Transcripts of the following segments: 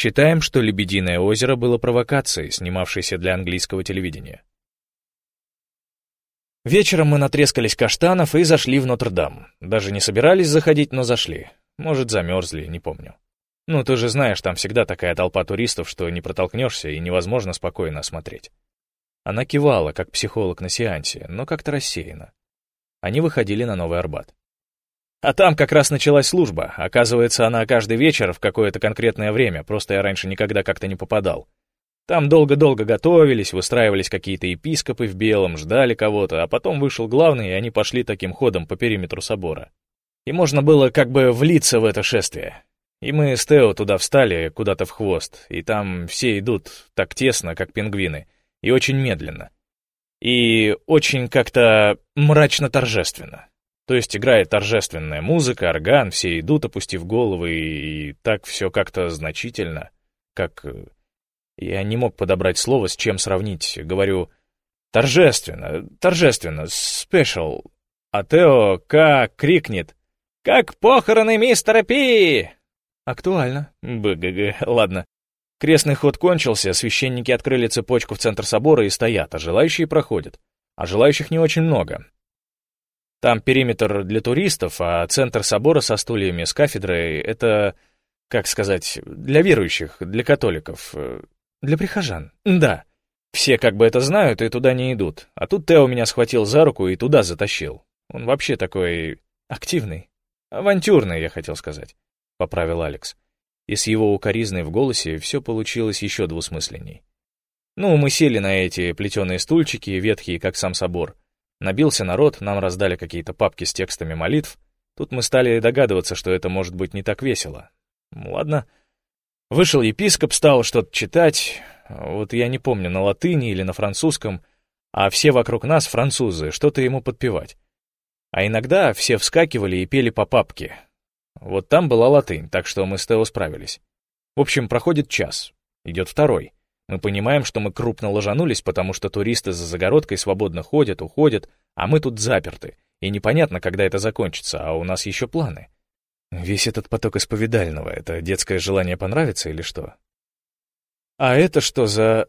Считаем, что «Лебединое озеро» было провокацией, снимавшейся для английского телевидения. Вечером мы натрескались каштанов и зашли в Нотр-Дам. Даже не собирались заходить, но зашли. Может, замерзли, не помню. Ну, ты же знаешь, там всегда такая толпа туристов, что не протолкнешься и невозможно спокойно осмотреть. Она кивала, как психолог на сеансе, но как-то рассеяно. Они выходили на Новый Арбат. А там как раз началась служба. Оказывается, она каждый вечер в какое-то конкретное время, просто я раньше никогда как-то не попадал. Там долго-долго готовились, выстраивались какие-то епископы в белом, ждали кого-то, а потом вышел главный, и они пошли таким ходом по периметру собора. И можно было как бы влиться в это шествие. И мы с Тео туда встали, куда-то в хвост, и там все идут так тесно, как пингвины, и очень медленно. И очень как-то мрачно-торжественно. То есть играет торжественная музыка, орган, все идут, опустив головы, и так все как-то значительно, как... Э, я не мог подобрать слово, с чем сравнить. Говорю, торжественно, торжественно, спешл. А Тео как крикнет, «Как похороны мистера Пи!» Актуально. БГГ, ладно. Крестный ход кончился, священники открыли цепочку в центр собора и стоят, а желающие проходят. А желающих не очень много. Там периметр для туристов, а центр собора со стульями с кафедрой — это, как сказать, для верующих, для католиков, э, для прихожан. Да. Все как бы это знают и туда не идут. А тут Тео меня схватил за руку и туда затащил. Он вообще такой активный. Авантюрный, я хотел сказать, — поправил Алекс. И с его укоризной в голосе все получилось еще двусмысленней. Ну, мы сели на эти плетеные стульчики, ветхие, как сам собор, Набился народ, нам раздали какие-то папки с текстами молитв. Тут мы стали догадываться, что это может быть не так весело. Ладно. Вышел епископ, стал что-то читать. Вот я не помню, на латыни или на французском. А все вокруг нас французы, что-то ему подпевать. А иногда все вскакивали и пели по папке. Вот там была латынь, так что мы с Тео справились. В общем, проходит час. Идет второй. Мы понимаем, что мы крупно ложанулись, потому что туристы за загородкой свободно ходят, уходят, а мы тут заперты, и непонятно, когда это закончится, а у нас еще планы. Весь этот поток исповедального — это детское желание понравиться или что? А это что за...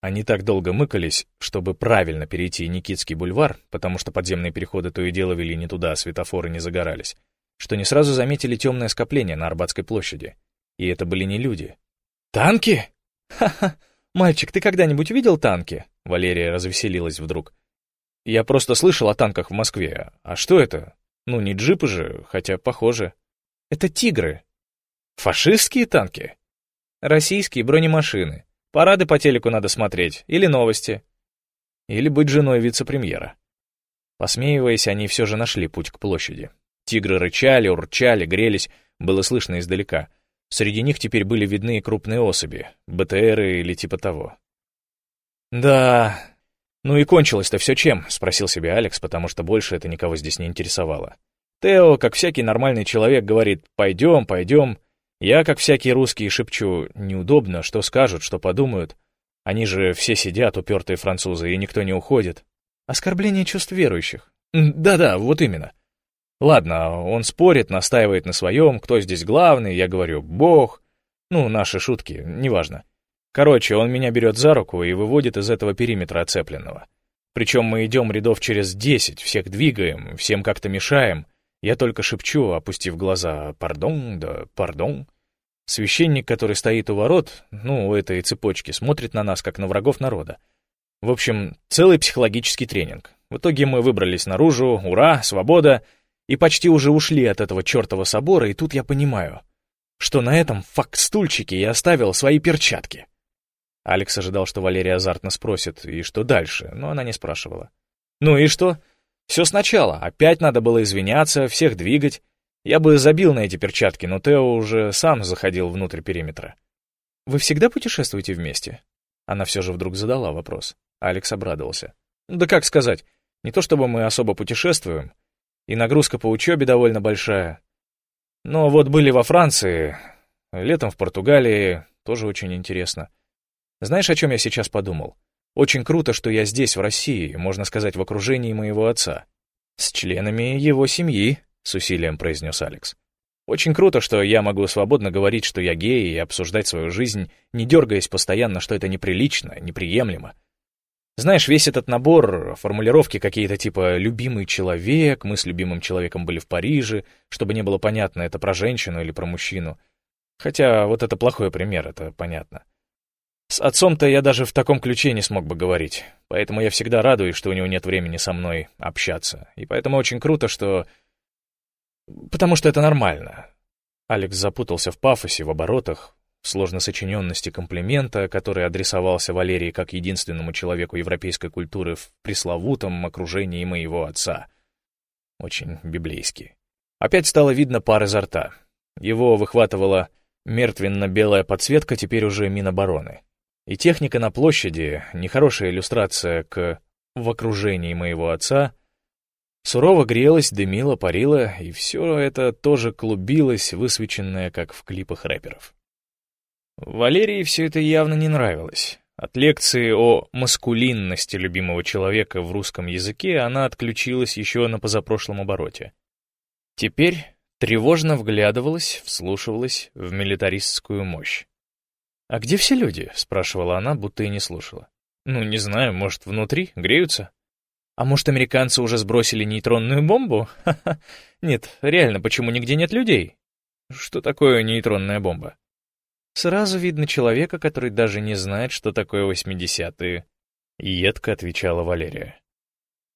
Они так долго мыкались, чтобы правильно перейти Никитский бульвар, потому что подземные переходы то и дело вели не туда, а светофоры не загорались, что не сразу заметили темное скопление на Арбатской площади. И это были не люди. «Танки?» «Ха-ха! Мальчик, ты когда-нибудь видел танки?» Валерия развеселилась вдруг. «Я просто слышал о танках в Москве. А что это? Ну, не джипы же, хотя похоже. Это тигры. Фашистские танки? Российские бронемашины. Парады по телеку надо смотреть. Или новости. Или быть женой вице-премьера». Посмеиваясь, они все же нашли путь к площади. Тигры рычали, урчали, грелись, было слышно издалека — Среди них теперь были видны крупные особи, БТРы или типа того. «Да... Ну и кончилось-то все чем?» — спросил себя Алекс, потому что больше это никого здесь не интересовало. Тео, как всякий нормальный человек, говорит «пойдем, пойдем». Я, как всякий русский, шепчу «неудобно, что скажут, что подумают». Они же все сидят, упертые французы, и никто не уходит. Оскорбление чувств верующих. Да-да, вот именно. Ладно, он спорит, настаивает на своем, кто здесь главный, я говорю «Бог». Ну, наши шутки, неважно. Короче, он меня берет за руку и выводит из этого периметра оцепленного. Причем мы идем рядов через десять, всех двигаем, всем как-то мешаем. Я только шепчу, опустив глаза «Пардон, да пардон». Священник, который стоит у ворот, ну, у этой цепочки, смотрит на нас, как на врагов народа. В общем, целый психологический тренинг. В итоге мы выбрались наружу, ура, свобода — и почти уже ушли от этого чертова собора, и тут я понимаю, что на этом факт-стульчике я оставил свои перчатки. Алекс ожидал, что Валерия азартно спросит, и что дальше, но она не спрашивала. Ну и что? Все сначала, опять надо было извиняться, всех двигать. Я бы забил на эти перчатки, но Тео уже сам заходил внутрь периметра. «Вы всегда путешествуете вместе?» Она все же вдруг задала вопрос. Алекс обрадовался. «Да как сказать, не то чтобы мы особо путешествуем, и нагрузка по учебе довольно большая. Но вот были во Франции, летом в Португалии, тоже очень интересно. Знаешь, о чем я сейчас подумал? Очень круто, что я здесь, в России, можно сказать, в окружении моего отца. С членами его семьи, с усилием произнес Алекс. Очень круто, что я могу свободно говорить, что я гей, и обсуждать свою жизнь, не дергаясь постоянно, что это неприлично, неприемлемо. Знаешь, весь этот набор, формулировки какие-то типа «любимый человек», «мы с любимым человеком были в Париже», чтобы не было понятно, это про женщину или про мужчину. Хотя вот это плохой пример, это понятно. С отцом-то я даже в таком ключе не смог бы говорить, поэтому я всегда радуюсь, что у него нет времени со мной общаться. И поэтому очень круто, что... Потому что это нормально. Алекс запутался в пафосе, в оборотах, в сложносочиненности комплимента, который адресовался Валерии как единственному человеку европейской культуры в пресловутом окружении моего отца. Очень библейски. Опять стало видно пар изо рта. Его выхватывала мертвенно-белая подсветка теперь уже Минобороны. И техника на площади, нехорошая иллюстрация к «в окружении моего отца», сурово грелась, дымила, парила, и все это тоже клубилось, высвеченное, как в клипах рэперов. Валерии все это явно не нравилось. От лекции о маскулинности любимого человека в русском языке она отключилась еще на позапрошлом обороте. Теперь тревожно вглядывалась, вслушивалась в милитаристскую мощь. «А где все люди?» — спрашивала она, будто и не слушала. «Ну, не знаю, может, внутри, греются?» «А может, американцы уже сбросили нейтронную бомбу? Ха-ха. Нет, реально, почему нигде нет людей?» «Что такое нейтронная бомба?» Сразу видно человека, который даже не знает, что такое восьмидесятые. Едко отвечала Валерия.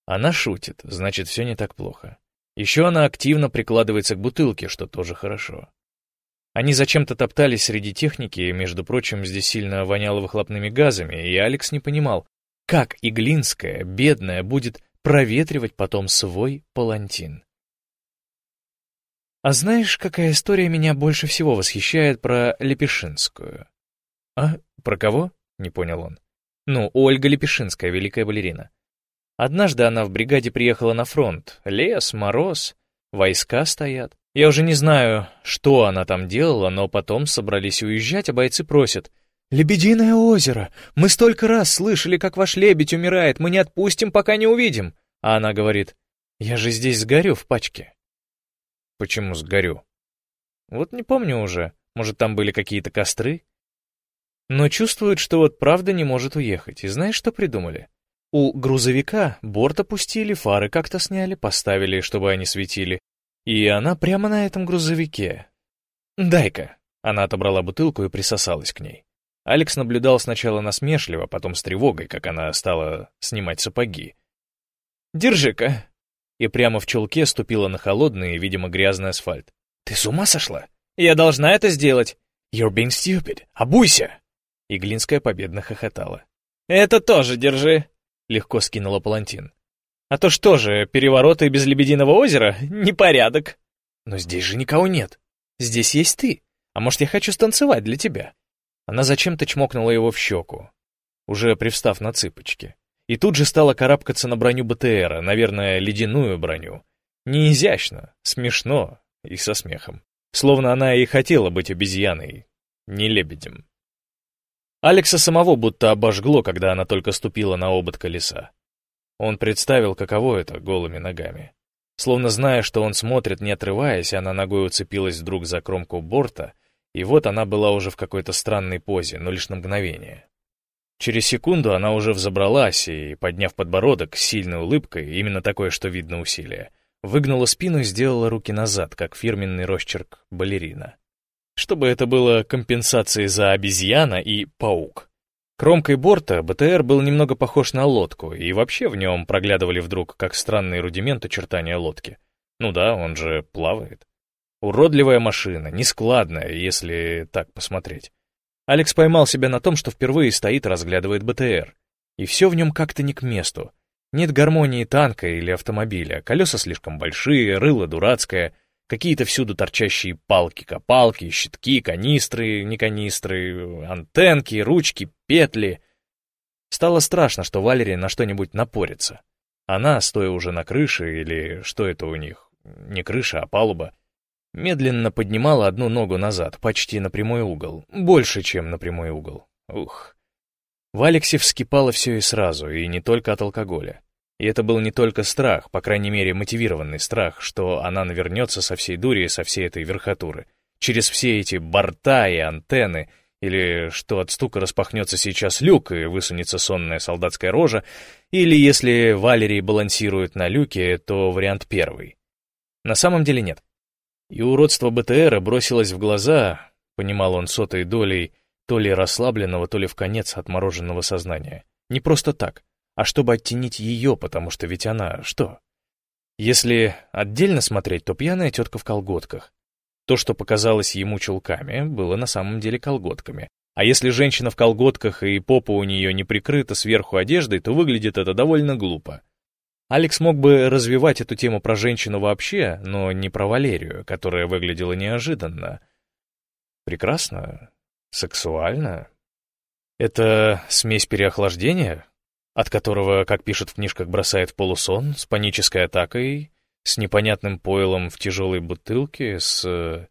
Она шутит, значит, все не так плохо. Еще она активно прикладывается к бутылке, что тоже хорошо. Они зачем-то топтались среди техники, и, между прочим, здесь сильно воняло выхлопными газами, и Алекс не понимал, как Иглинская, бедная, будет проветривать потом свой палантин. А знаешь, какая история меня больше всего восхищает про Лепешинскую? А, про кого? Не понял он. Ну, Ольга Лепешинская, великая балерина. Однажды она в бригаде приехала на фронт. Лес, мороз, войска стоят. Я уже не знаю, что она там делала, но потом собрались уезжать, а бойцы просят. «Лебединое озеро! Мы столько раз слышали, как ваш лебедь умирает, мы не отпустим, пока не увидим!» А она говорит, «Я же здесь сгорю в пачке». Почему сгорю? Вот не помню уже. Может, там были какие-то костры? Но чувствует, что вот правда не может уехать. И знаешь, что придумали? У грузовика борт опустили, фары как-то сняли, поставили, чтобы они светили. И она прямо на этом грузовике. «Дай-ка». Она отобрала бутылку и присосалась к ней. Алекс наблюдал сначала насмешливо, потом с тревогой, как она стала снимать сапоги. «Держи-ка», и прямо в чулке ступила на холодный, видимо, грязный асфальт. «Ты с ума сошла? Я должна это сделать!» «You're being stupid! Обуйся!» Иглинская победно хохотала. «Это тоже держи!» Легко скинула палантин. «А то что же, перевороты без Лебединого озера? Непорядок!» «Но здесь же никого нет. Здесь есть ты. А может, я хочу станцевать для тебя?» Она зачем-то чмокнула его в щеку, уже привстав на цыпочки. И тут же стала карабкаться на броню БТРа, наверное, ледяную броню. Не изящно, смешно и со смехом. Словно она и хотела быть обезьяной, не лебедем. Алекса самого будто обожгло, когда она только ступила на обод колеса. Он представил, каково это голыми ногами. Словно зная, что он смотрит, не отрываясь, она ногой уцепилась вдруг за кромку борта, и вот она была уже в какой-то странной позе, но лишь на мгновение. Через секунду она уже взобралась и, подняв подбородок сильной улыбкой, именно такое, что видно усилие, выгнула спину и сделала руки назад, как фирменный росчерк балерина. Чтобы это было компенсацией за обезьяна и паук. Кромкой борта БТР был немного похож на лодку, и вообще в нем проглядывали вдруг как странный рудимент очертания лодки. Ну да, он же плавает. Уродливая машина, нескладная, если так посмотреть. Алекс поймал себя на том, что впервые стоит разглядывает БТР. И все в нем как-то не к месту. Нет гармонии танка или автомобиля, колеса слишком большие, рыло дурацкое, какие-то всюду торчащие палки-копалки, щитки, канистры, не канистры, антенки, ручки, петли. Стало страшно, что Валерия на что-нибудь напорится. Она, стоя уже на крыше, или что это у них, не крыша, а палуба, Медленно поднимала одну ногу назад, почти на прямой угол. Больше, чем на прямой угол. Ух. В Алексе вскипало все и сразу, и не только от алкоголя. И это был не только страх, по крайней мере мотивированный страх, что она навернется со всей дури и со всей этой верхотуры, через все эти борта и антенны, или что от стука распахнется сейчас люк и высунется сонная солдатская рожа, или если Валерий балансирует на люке, то вариант первый. На самом деле нет. И уродство БТРа бросилось в глаза, понимал он сотой долей, то ли расслабленного, то ли в конец отмороженного сознания. Не просто так, а чтобы оттенить ее, потому что ведь она что? Если отдельно смотреть, то пьяная тетка в колготках. То, что показалось ему чулками, было на самом деле колготками. А если женщина в колготках и попа у нее не прикрыта сверху одеждой, то выглядит это довольно глупо. Алекс мог бы развивать эту тему про женщину вообще, но не про Валерию, которая выглядела неожиданно. Прекрасно, сексуально. Это смесь переохлаждения, от которого, как пишут в книжках, бросает в полусон, с панической атакой, с непонятным пойлом в тяжелой бутылке, с...